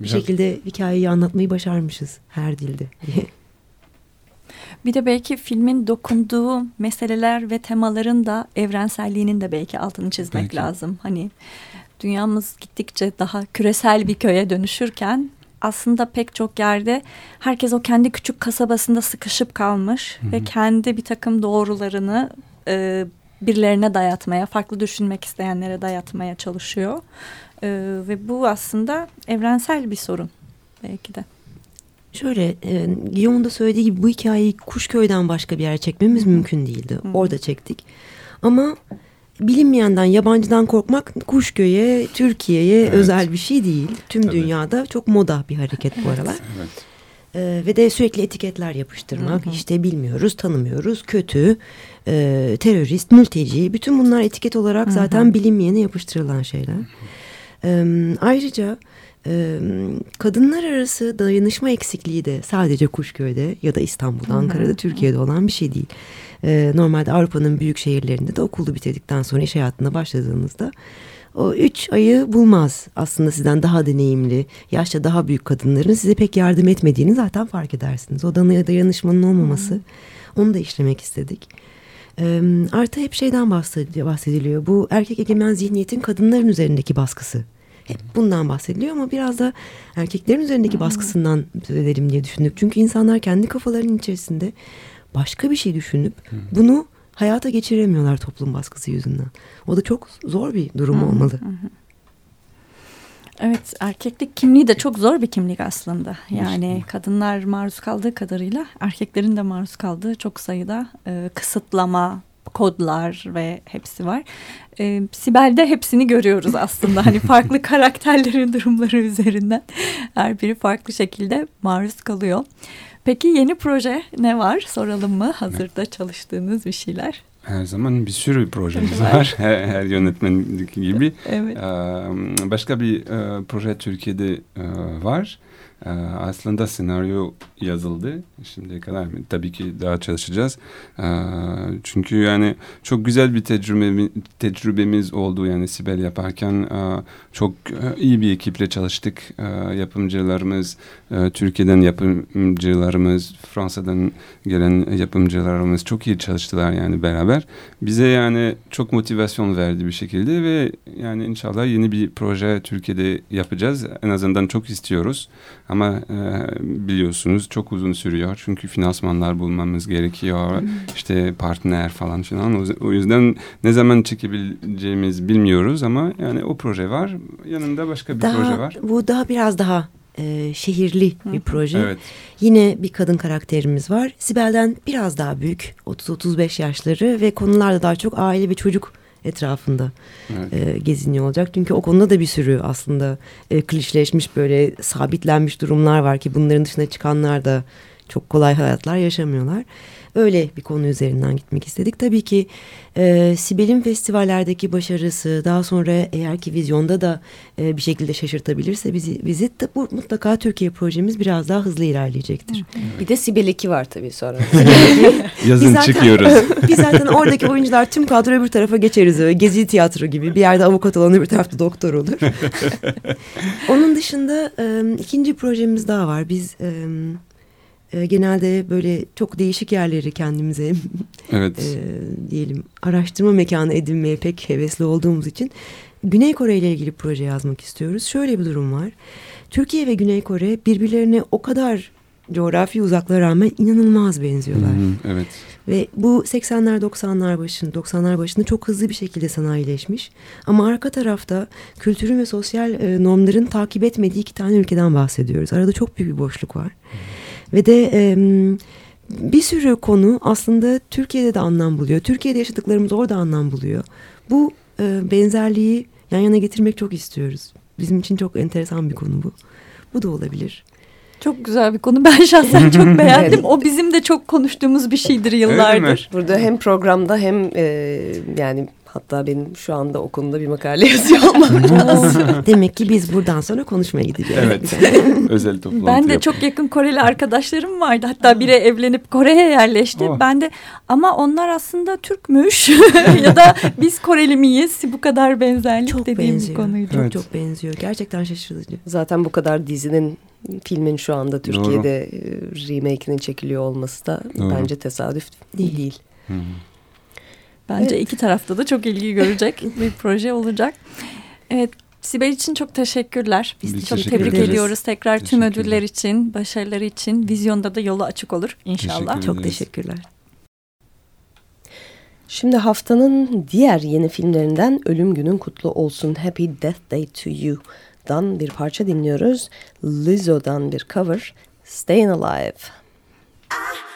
bir şekilde hikayeyi anlatmayı başarmışız her dilde. Bir de belki filmin dokunduğu meseleler ve temaların da evrenselliğinin de belki altını çizmek belki. lazım. Hani dünyamız gittikçe daha küresel bir köye dönüşürken aslında pek çok yerde herkes o kendi küçük kasabasında sıkışıp kalmış Hı -hı. ve kendi bir takım doğrularını e, birilerine dayatmaya, farklı düşünmek isteyenlere dayatmaya çalışıyor. E, ve bu aslında evrensel bir sorun belki de. Şöyle, e, Guillaume'un da söylediği gibi bu hikayeyi Kuşköy'den başka bir yere çekmemiz Hı -hı. mümkün değildi. Hı -hı. Orada çektik. Ama bilinmeyenden, yabancıdan korkmak Kuşköy'e, Türkiye'ye evet. özel bir şey değil. Tüm Tabii. dünyada çok moda bir hareket bu aralar. Evet. Ee, ve de sürekli etiketler yapıştırmak. Hı hı. İşte bilmiyoruz, tanımıyoruz, kötü, e, terörist, mülteci. Bütün bunlar etiket olarak hı hı. zaten bilinmeyene yapıştırılan şeyler. Ee, ayrıca e, kadınlar arası dayanışma eksikliği de sadece Kuşköy'de ya da İstanbul'da, Ankara'da, Türkiye'de olan bir şey değil. E, normalde Avrupa'nın büyük şehirlerinde de okulu bitirdikten sonra iş hayatına başladığınızda o üç ayı bulmaz. Aslında sizden daha deneyimli, yaşça daha büyük kadınların size pek yardım etmediğini zaten fark edersiniz. O dayanışmanın olmaması, onu da işlemek istedik. E, artı hep şeyden bahsediliyor. Bu erkek egemen zihniyetin kadınların üzerindeki baskısı. Hep bundan bahsediliyor ama biraz da erkeklerin üzerindeki baskısından söz edelim diye düşündük. Çünkü insanlar kendi kafalarının içerisinde başka bir şey düşünüp Hı. bunu hayata geçiremiyorlar toplum baskısı yüzünden. O da çok zor bir durum Hı. olmalı. Hı. Evet erkeklik kimliği de çok zor bir kimlik aslında. Yani kadınlar maruz kaldığı kadarıyla erkeklerin de maruz kaldığı çok sayıda e, kısıtlama, kodlar ve hepsi var. E, Sibel'de hepsini görüyoruz aslında. Hani farklı karakterlerin durumları üzerinden her biri farklı şekilde maruz kalıyor. Peki yeni proje ne var soralım mı? Hazırda çalıştığınız bir şeyler. Her zaman bir sürü projemiz var. Her, her yönetmenlik gibi. Evet. Ee, Başka bir e, proje Türkiye'de e, var. Ee, Aslında senaryo yazıldı şimdiye kadar. Tabii ki daha çalışacağız. Ee, Çünkü yani çok güzel bir tecrübe, tecrübemiz oldu. Yani Sibel yaparken e, çok e, iyi bir ekiple çalıştık. E, Yapımcılarımız, e, Türkiye'den yapımcılarımız, Fransa'dan gelen yapımcılarımız çok iyi çalıştılar yani beraber. Bize yani çok motivasyon verdi bir şekilde ve yani inşallah yeni bir proje Türkiye'de yapacağız. En azından çok istiyoruz. Ama e, biliyorsunuz çok uzun sürüyor. Çünkü finansmanlar bulmamız gerekiyor. İşte partner falan filan. O- yüzden ne zaman çekebileceğimiz bilmiyoruz ama yani o proje var. Yanında başka bir Daha, proje var. Bu daha biraz daha e, şehirli bir proje. Evet. Yine bir kadın karakterimiz var. Sibel'den biraz daha büyük 30-35 yaşları ve konularda daha çok aile ve çocuk etrafında Evet. e, geziniyor olacak. Çünkü o konuda da bir sürü aslında e, klişeleşmiş böyle sabitlenmiş durumlar var ki bunların dışına çıkanlar da çok kolay hayatlar yaşamıyorlar. Öyle bir konu üzerinden gitmek istedik. Tabii ki e, Sibel'in festivallerdeki başarısı daha sonra eğer ki vizyonda da e, bir şekilde şaşırtabilirse bizi, bizi de bu mutlaka Türkiye projemiz biraz daha hızlı ilerleyecektir. Bir de Sibel 2 var tabii sonra. Yazın Biz zaten- çıkıyoruz. Biz zaten oradaki oyuncular tüm kadro öbür tarafa geçeriz öyle gezi tiyatro gibi bir yerde avukat olan öbür tarafta doktor olur. Onun dışında e, ikinci projemiz daha var. Biz e, e, genelde böyle çok değişik yerleri kendimize Evet. e, diyelim araştırma mekanı edinmeye pek hevesli olduğumuz için Güney Kore ile ilgili proje yazmak istiyoruz. Şöyle bir durum var. Türkiye ve Güney Kore birbirlerine o kadar coğrafi uzaklığa rağmen inanılmaz benziyorlar. Hı, evet. Ve bu 80'ler 90'lar başında 90'lar başında çok hızlı bir şekilde sanayileşmiş. Ama arka tarafta kültürün ve sosyal e, normların takip etmediği iki tane ülkeden bahsediyoruz. Arada çok büyük bir boşluk var. Ve de e, bir sürü konu aslında Türkiye'de de anlam buluyor. Türkiye'de yaşadıklarımız orada anlam buluyor. Bu e, benzerliği yan yana getirmek çok istiyoruz. Bizim için çok enteresan bir konu bu. Bu da olabilir. Çok güzel bir konu. Ben şahsen çok beğendim. O bizim de çok konuştuğumuz bir şeydir yıllardır. Burada hem programda hem e, yani hatta benim şu anda o konuda bir makale yazıyor olmam lazım. Demek ki biz buradan sonra konuşmaya gideceğiz. Evet. Özel toplantı Ben de yap- çok yakın Koreli arkadaşlarım vardı. Hatta biri evlenip Kore'ye yerleşti. Oh. Ben de ama onlar aslında Türkmüş ya da biz Koreli miyiz? Bu kadar benzerlik Çok dediğim bir benziyor. konuydu. Çok Evet. çok benziyor. Gerçekten şaşırtıcı. Zaten bu kadar dizinin filmin şu anda Türkiye'de e, remake'inin çekiliyor olması da Doğru. bence tesadüf Değil. değil. Hı hı. Bence iki tarafta da çok ilgi görecek bir proje olacak. Evet Sibel için çok teşekkürler. Biz, Biz çok teşekkür tebrik ederiz. ediyoruz tekrar tüm ödüller için, başarıları için. Vizyonda da yolu açık olur inşallah. Teşekkür Çok teşekkürler. Şimdi haftanın diğer yeni filmlerinden Ölüm Günün Kutlu Olsun Happy Death Day to You'dan bir parça dinliyoruz. Lizzo'dan bir cover Staying Alive. Staying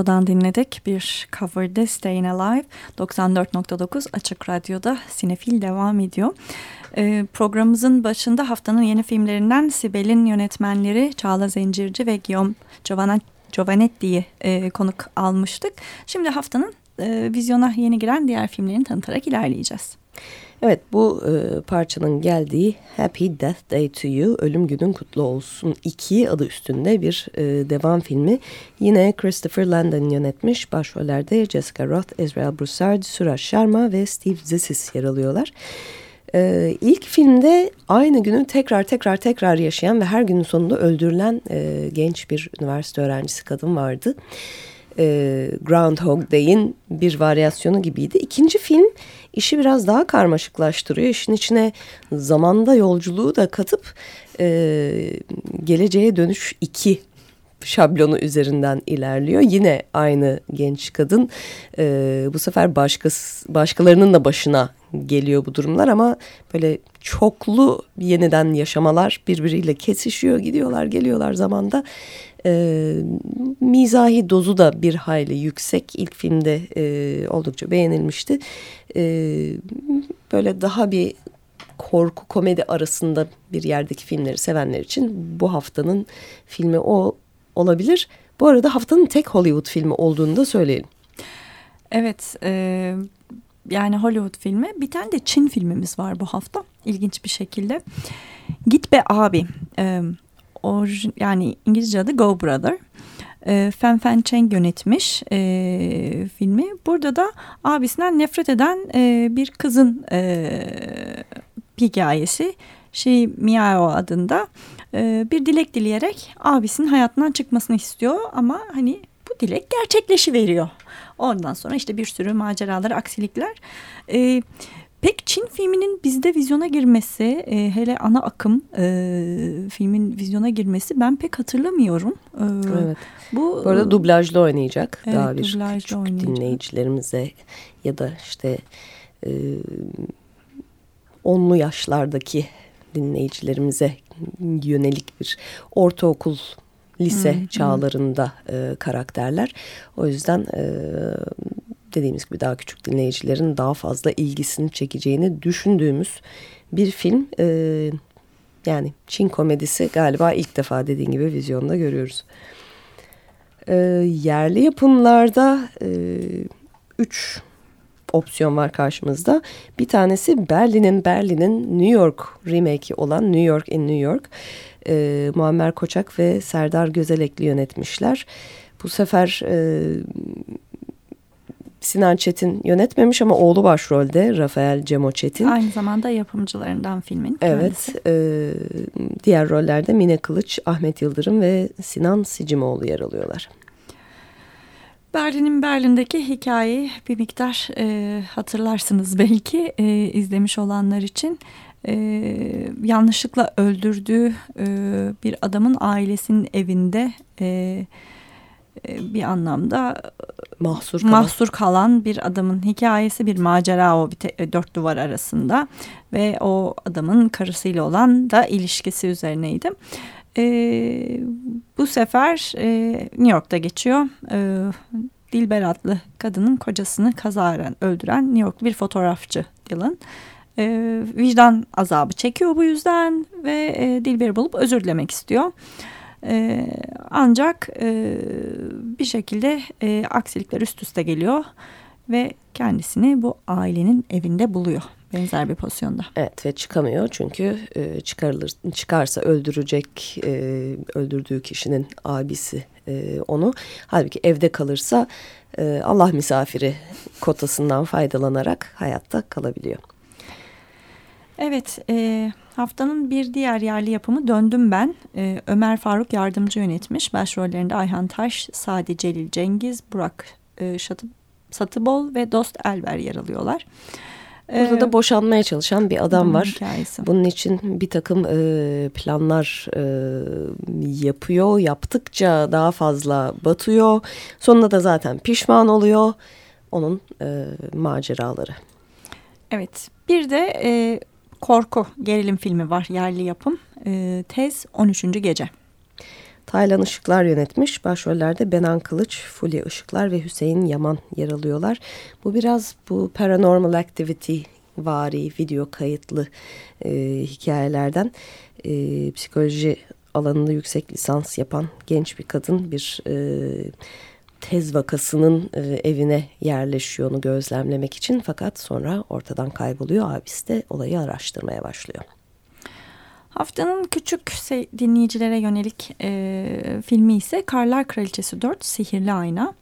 Lizzo'dan dinledik bir cover'de Staying Alive 94.9 Açık Radyo'da Sinefil devam ediyor. Ee, programımızın başında haftanın yeni filmlerinden Sibel'in yönetmenleri Çağla Zencirci ve Guillaume Giovanetti'yi e, konuk almıştık. Şimdi haftanın e, vizyona yeni giren diğer filmlerini tanıtarak ilerleyeceğiz. Evet bu e, parçanın geldiği Happy Death Day to You Ölüm Günün Kutlu Olsun 2 adı üstünde bir e, devam filmi. Yine Christopher Landon yönetmiş. Başrollerde Jessica Roth, Israel Broussard, Suraj Sharma ve Steve Zissis yer alıyorlar. E, ilk filmde aynı günü tekrar tekrar tekrar yaşayan ve her günün sonunda öldürülen e, genç bir üniversite öğrencisi kadın vardı. E, Groundhog Day'in bir varyasyonu gibiydi. İkinci film işi biraz daha karmaşıklaştırıyor. İşin içine zamanda yolculuğu da katıp e, geleceğe dönüş iki şablonu üzerinden ilerliyor. Yine aynı genç kadın e, bu sefer başkası, başkalarının da başına geliyor bu durumlar ama böyle çoklu yeniden yaşamalar birbiriyle kesişiyor gidiyorlar geliyorlar zamanda. E, mizahi dozu da bir hayli yüksek ilk filmde e, oldukça beğenilmişti. E, böyle daha bir korku komedi arasında bir yerdeki filmleri sevenler için bu haftanın filmi o olabilir. Bu arada haftanın tek Hollywood filmi olduğunu da söyleyelim. Evet, e, yani Hollywood filmi. Bir tane de Çin filmimiz var bu hafta. İlginç bir şekilde. Git be abi. E, orijin, yani İngilizce adı Go Brother. E, Fen Fen Cheng yönetmiş e, filmi. Burada da abisinden nefret eden e, bir kızın e, hikayesi. Şey Miao adında e, bir dilek dileyerek abisinin hayatından çıkmasını istiyor ama hani bu dilek gerçekleşiveriyor. Ondan sonra işte bir sürü maceralar, aksilikler. E, pek Çin filminin bizde vizyona girmesi, e, hele ana akım e, filmin vizyona girmesi ben pek hatırlamıyorum. E, evet. Bu, bu arada dublajlı oynayacak. Evet, daha bir dublajlı küçük oynayacak. dinleyicilerimize ya da işte e, onlu yaşlardaki dinleyicilerimize yönelik bir ortaokul lise hı. çağlarında e, karakterler. O yüzden e, dediğimiz gibi daha küçük dinleyicilerin daha fazla ilgisini çekeceğini düşündüğümüz bir film. E, yani Çin komedisi galiba ilk defa dediğin gibi vizyonda görüyoruz. E, yerli yapımlarda e, üç opsiyon var karşımızda. Bir tanesi Berlin'in Berlin'in New York remake'i olan New York in New York. E, Muammer Koçak ve Serdar Gözelekli yönetmişler. Bu sefer e, Sinan Çetin yönetmemiş ama oğlu başrolde Rafael Cemo Çetin. Aynı zamanda yapımcılarından filmin Evet, kendisi. e, diğer rollerde Mine Kılıç, Ahmet Yıldırım ve Sinan Sicimoğlu yer alıyorlar. Berlin'in Berlin'deki hikayeyi bir miktar e, hatırlarsınız belki e, izlemiş olanlar için. E, yanlışlıkla öldürdüğü e, bir adamın ailesinin evinde e, e, bir anlamda Mahsur kalan. mahsur kalan bir adamın hikayesi bir macera o bir te- dört duvar arasında ve o adamın karısıyla olan da ilişkisi üzerineydi. E, bu sefer e, New York'ta geçiyor. E, Dilber adlı kadının kocasını kazaren öldüren New Yorklu bir fotoğrafçı Dylan. E, vicdan azabı çekiyor bu yüzden ve e, Dilber'i bulup özür dilemek istiyor. E, ancak e, bir şekilde e, aksilikler üst üste geliyor ve kendisini bu ailenin evinde buluyor benzer bir pozisyonda. Evet ve çıkamıyor çünkü e, çıkarılır çıkarsa öldürecek e, öldürdüğü kişinin abisi e, onu. Halbuki evde kalırsa e, Allah misafiri kotasından faydalanarak hayatta kalabiliyor. Evet, e, haftanın bir diğer yerli yapımı Döndüm Ben. E, Ömer Faruk yardımcı yönetmiş. Başrollerinde Ayhan Taş, Sadi Celil Cengiz, Burak e, Şatı, Satıbol ve Dost Elber yer alıyorlar. Burada E, da boşanmaya çalışan bir adam var. Hikayesi. Bunun için bir takım e, planlar e, yapıyor. Yaptıkça daha fazla batıyor. Sonunda da zaten pişman oluyor. Onun e, maceraları. Evet, bir de e, korku gerilim filmi var yerli yapım. E, Tez 13. Gece. Taylan Işıklar yönetmiş. Başrollerde Benan Kılıç, Fulya Işıklar ve Hüseyin Yaman yer alıyorlar. Bu biraz bu paranormal activity vari video kayıtlı e, hikayelerden e, psikoloji alanında yüksek lisans yapan genç bir kadın bir e, tez vakasının e, evine yerleşiyor onu gözlemlemek için fakat sonra ortadan kayboluyor. Abisi de olayı araştırmaya başlıyor. Haftanın küçük dinleyicilere yönelik e, filmi ise Karlar Kraliçesi 4 Sihirli Ayna.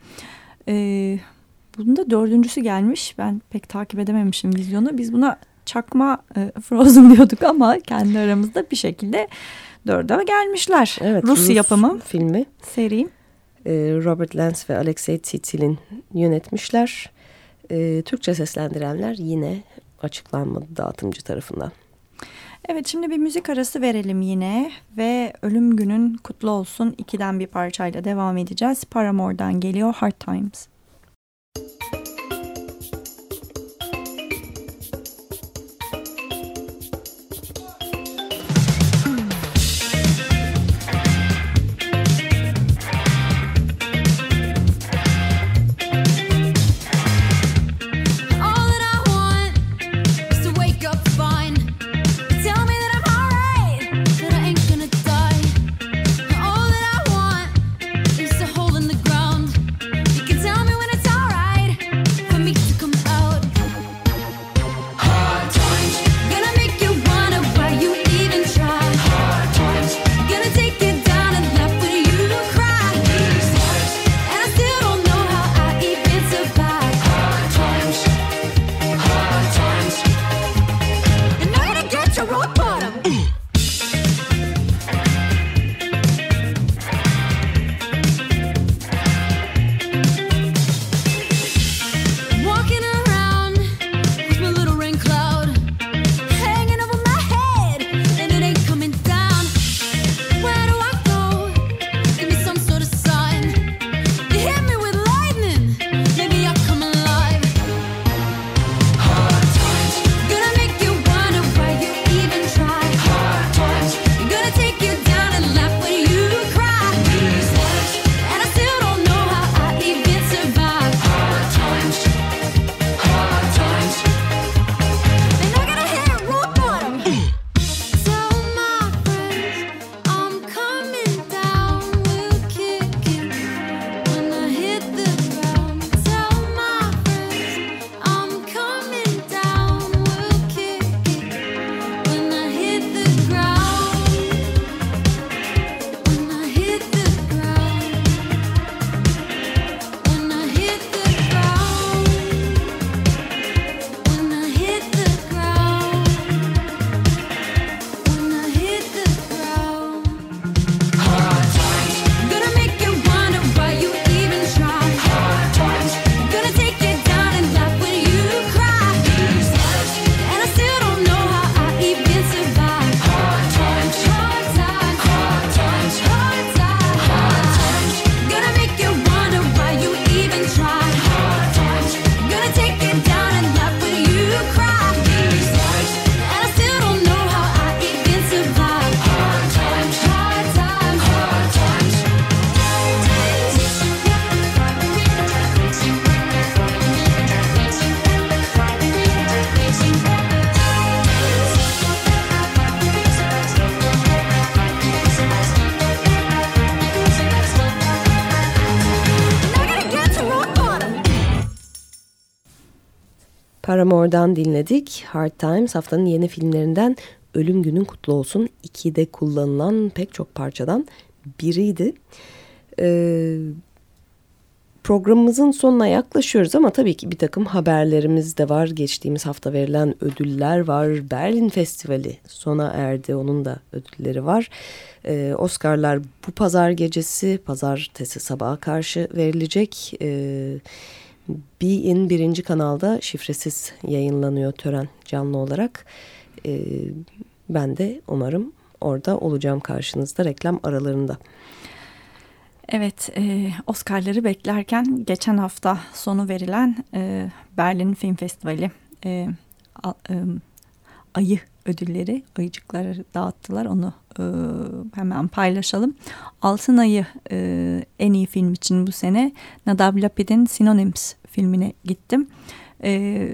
E, bunun da dördüncüsü gelmiş. Ben pek takip edememişim vizyonu. Biz buna çakma e, Frozen diyorduk ama kendi aramızda bir şekilde dörde gelmişler. Evet, Rus, Rus yapımı filmi. seri. E, Robert Lance ve Alexei Tsitilin yönetmişler. E, Türkçe seslendirenler yine açıklanmadı dağıtımcı tarafından. Evet şimdi bir müzik arası verelim yine ve Ölüm Günün Kutlu Olsun ikiden bir parçayla devam edeceğiz. Paramore'dan geliyor Hard Times. Paramore'dan dinledik. Hard Times haftanın yeni filmlerinden Ölüm Günün Kutlu Olsun. 2'de kullanılan pek çok parçadan biriydi. Ee, programımızın sonuna yaklaşıyoruz ama tabii ki bir takım haberlerimiz de var. Geçtiğimiz hafta verilen ödüller var. Berlin Festivali sona erdi. Onun da ödülleri var. Ee, Oscar'lar bu pazar gecesi, pazartesi sabaha karşı verilecek. Ee, Bein birinci kanalda şifresiz yayınlanıyor tören canlı olarak. Ee, ben de umarım orada olacağım karşınızda reklam aralarında. Evet, e, Oscar'ları beklerken geçen hafta sonu verilen e, Berlin Film Festivali e, a- e, ayı ödülleri ayıcıklara dağıttılar onu e, hemen paylaşalım. Altın Ayı e, en iyi film için bu sene Nadav Lapid'in Synonyms filmine gittim. E,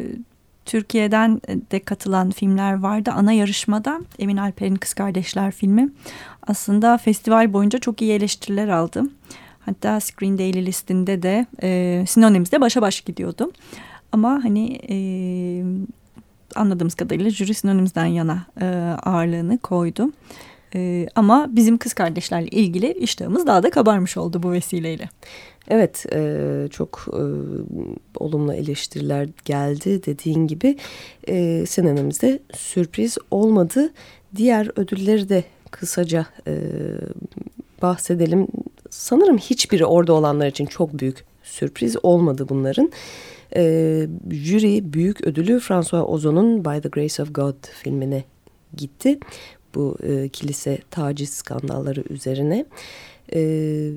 Türkiye'den de katılan filmler vardı. Ana yarışmada Emin Alper'in Kız Kardeşler filmi aslında festival boyunca çok iyi eleştiriler aldı. Hatta Screen Daily listinde de e, Synonyms'de başa baş gidiyordu. Ama hani e, anladığımız kadarıyla jüri Synonyms'den yana e, ağırlığını koydu. E, ama bizim kız kardeşlerle ilgili iştahımız daha da kabarmış oldu bu vesileyle. Evet e, çok e, olumlu eleştiriler geldi dediğin gibi e, senemizde sürpriz olmadı. Diğer ödülleri de kısaca e, bahsedelim. Sanırım hiçbiri orada olanlar için çok büyük sürpriz olmadı bunların. E, jüri büyük ödülü François Ozon'un By the Grace of God filmine gitti. Bu e, kilise taciz skandalları üzerine. E,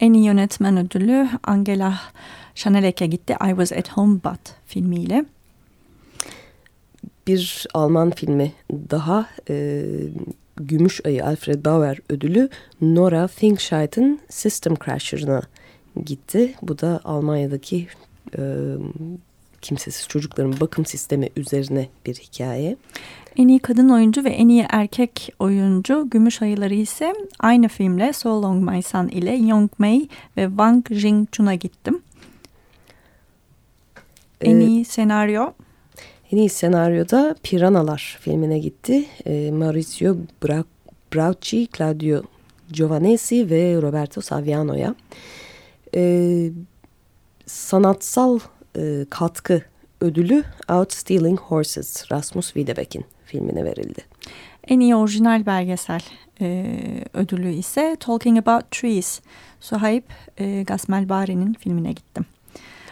En iyi yönetmen ödülü Angela Schanelek'e gitti. I Was At Home But filmiyle. bir Alman filmi daha e, Gümüş Ayı Alfred Bauer ödülü Nora Finkscheid'in System Crasher'ına gitti. Bu da Almanya'daki e, kimsesiz çocukların bakım sistemi üzerine bir hikaye. En iyi kadın oyuncu ve en iyi erkek oyuncu Gümüş Ayıları ise aynı filmle So Long My Son ile Young Mei ve Wang Jingchun'a gittim. En Ee, iyi senaryo En iyi senaryoda Piranalar filmine gitti. E, Maurizio Bra Brauci, Claudio Giovanesi ve Roberto Saviano'ya. E, sanatsal e, katkı ödülü Out Stealing Horses Rasmus Wiedebeck'in filmine verildi. En iyi orijinal belgesel e, ödülü ise Talking About Trees. Suhayb e, Gasmelbari'nin filmine gittim.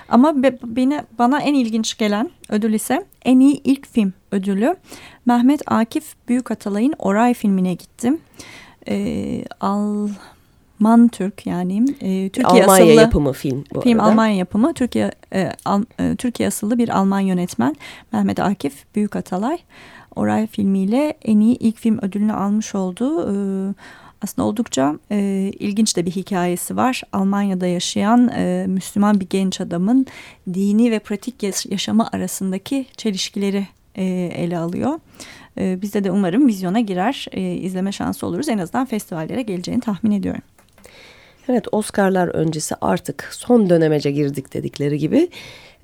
Ama be, beni bana en ilginç gelen ödül ise en iyi ilk film ödülü. Mehmet Akif Büyükatalay'ın Oray filmine gittim. E, Alman Türk yani e, Türkiye Almanya asıllı yapımı film bu film arada. Almanya yapımı Türkiye e, Al- e, Türkiye asıllı bir Alman yönetmen Mehmet Akif Büyükatalay Oray filmiyle en iyi ilk film ödülünü almış oldu. Ee, aslında oldukça e, ilginç de bir hikayesi var. Almanya'da yaşayan e, Müslüman bir genç adamın dini ve pratik yaş- yaşamı arasındaki çelişkileri e, ele alıyor. E, bizde de umarım vizyona girer, e, izleme şansı oluruz. En azından festivallere geleceğini tahmin ediyorum. Evet Oscar'lar öncesi artık son dönemece girdik dedikleri gibi.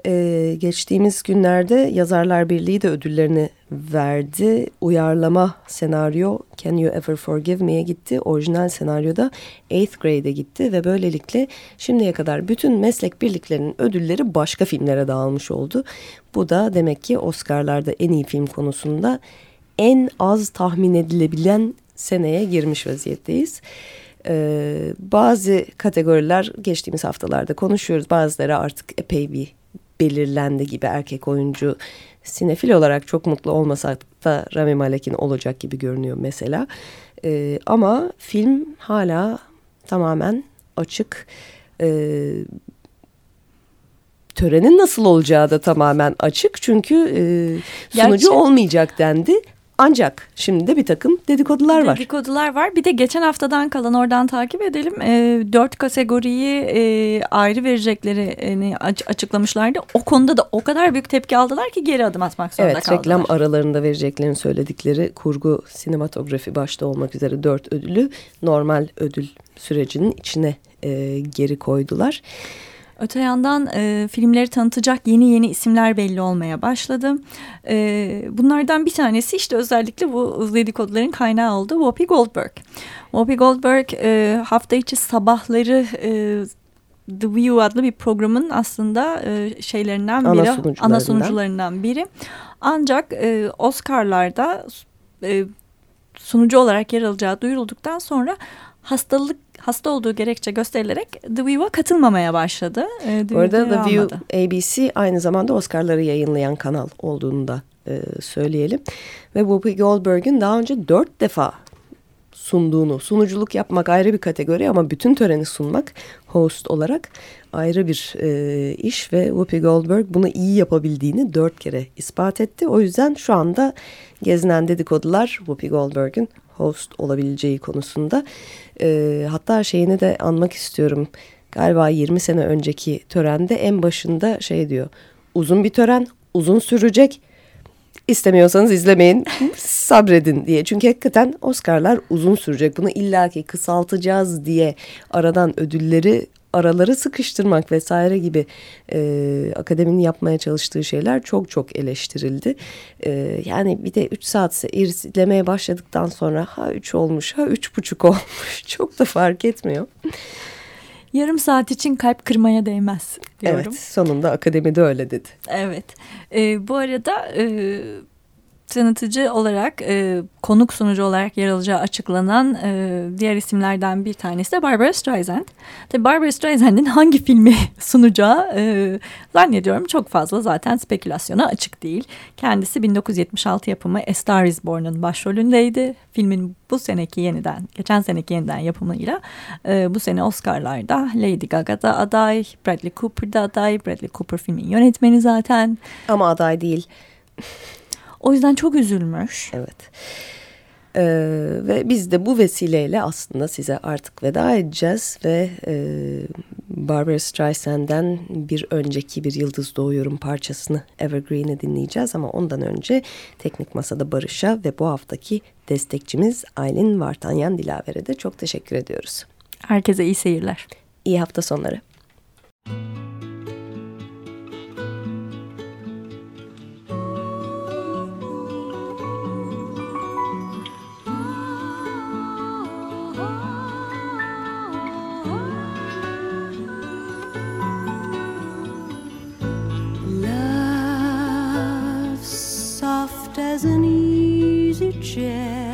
Ee, geçtiğimiz günlerde Yazarlar Birliği de ödüllerini verdi. Uyarlama senaryo Can You Ever Forgive Me'ye gitti. Orijinal senaryoda Eighth Grade'e gitti ve böylelikle şimdiye kadar bütün meslek birliklerinin ödülleri başka filmlere dağılmış oldu. Bu da demek ki Oscar'larda en iyi film konusunda en az tahmin edilebilen seneye girmiş vaziyetteyiz. Ee, bazı kategoriler geçtiğimiz haftalarda konuşuyoruz. Bazıları artık epey bir belirlendi gibi erkek oyuncu sinefil olarak çok mutlu olmasak da Rami Malek'in olacak gibi görünüyor mesela. Ee, ama film hala tamamen açık. Ee, törenin nasıl olacağı da tamamen açık. Çünkü e, sunucu Gerçi- olmayacak dendi. Ancak şimdi de bir takım dedikodular var. Dedikodular var. Bir de geçen haftadan kalan oradan takip edelim. E, dört kategoriyi e, ayrı vereceklerini aç- açıklamışlardı. O konuda da o kadar büyük tepki aldılar ki geri adım atmak zorunda Evet kaldılar. reklam aralarında vereceklerini söyledikleri kurgu sinematografi başta olmak üzere dört ödülü normal ödül sürecinin içine e, geri koydular. Öte yandan e, filmleri tanıtacak yeni yeni isimler belli olmaya başladı. E, bunlardan bir tanesi işte özellikle bu dedikoduların kaynağı oldu Whoopi Goldberg. Whoopi Goldberg e, hafta içi sabahları e, The View adlı bir programın aslında e, şeylerinden Ana biri, sunucularından. ana sunucularından biri. Ancak e, Oscar'larda e, sunucu olarak yer alacağı duyurulduktan sonra hastalık hasta olduğu gerekçe gösterilerek The View'a katılmamaya başladı. E, Bu arada The View almadı. ABC aynı zamanda Oscar'ları yayınlayan kanal olduğunu da e, söyleyelim. Ve Whoopi Goldberg'in daha önce dört defa sunduğunu, sunuculuk yapmak ayrı bir kategori ama bütün töreni sunmak host olarak ayrı bir e, iş ve Whoopi Goldberg bunu iyi yapabildiğini dört kere ispat etti. O yüzden şu anda gezinen dedikodular Whoopi Goldberg'in host olabileceği konusunda. E, hatta şeyini de anmak istiyorum. Galiba 20 sene önceki törende en başında şey diyor. Uzun bir tören, uzun sürecek. İstemiyorsanız izlemeyin, sabredin diye. Çünkü hakikaten Oscar'lar uzun sürecek. Bunu illaki kısaltacağız diye aradan ödülleri araları sıkıştırmak vesaire gibi e, akademinin yapmaya çalıştığı şeyler çok çok eleştirildi. E, yani bir de 3 saat izlemeye başladıktan sonra ha 3 olmuş ha 3,5 olmuş çok da fark etmiyor. Yarım saat için kalp kırmaya değmez diyorum. Evet sonunda akademide öyle dedi. Evet. E, bu arada e, tanıtıcı olarak e, konuk sunucu olarak yer alacağı açıklanan e, diğer isimlerden bir tanesi de Barbara Streisand. Tabii Barbara Streisand'in hangi filmi sunacağı e, zannediyorum çok fazla zaten spekülasyona açık değil. Kendisi 1976 yapımı A Star Is Born'un başrolündeydi. Filmin bu seneki yeniden, geçen seneki yeniden yapımıyla e, bu sene Oscar'larda Lady Gaga da aday, Bradley Cooper da aday. Bradley Cooper filmin yönetmeni zaten. Ama aday değil. O yüzden çok üzülmüş. Evet. Ee, ve biz de bu vesileyle aslında size artık veda edeceğiz ve e, Barbara Streisand'den bir önceki bir Yıldız Doğuyorum parçasını Evergreen'i dinleyeceğiz ama ondan önce Teknik Masa'da Barış'a ve bu haftaki destekçimiz Aylin Vartanyan Dilaver'e de çok teşekkür ediyoruz. Herkese iyi seyirler. İyi hafta sonları. Love an easy chair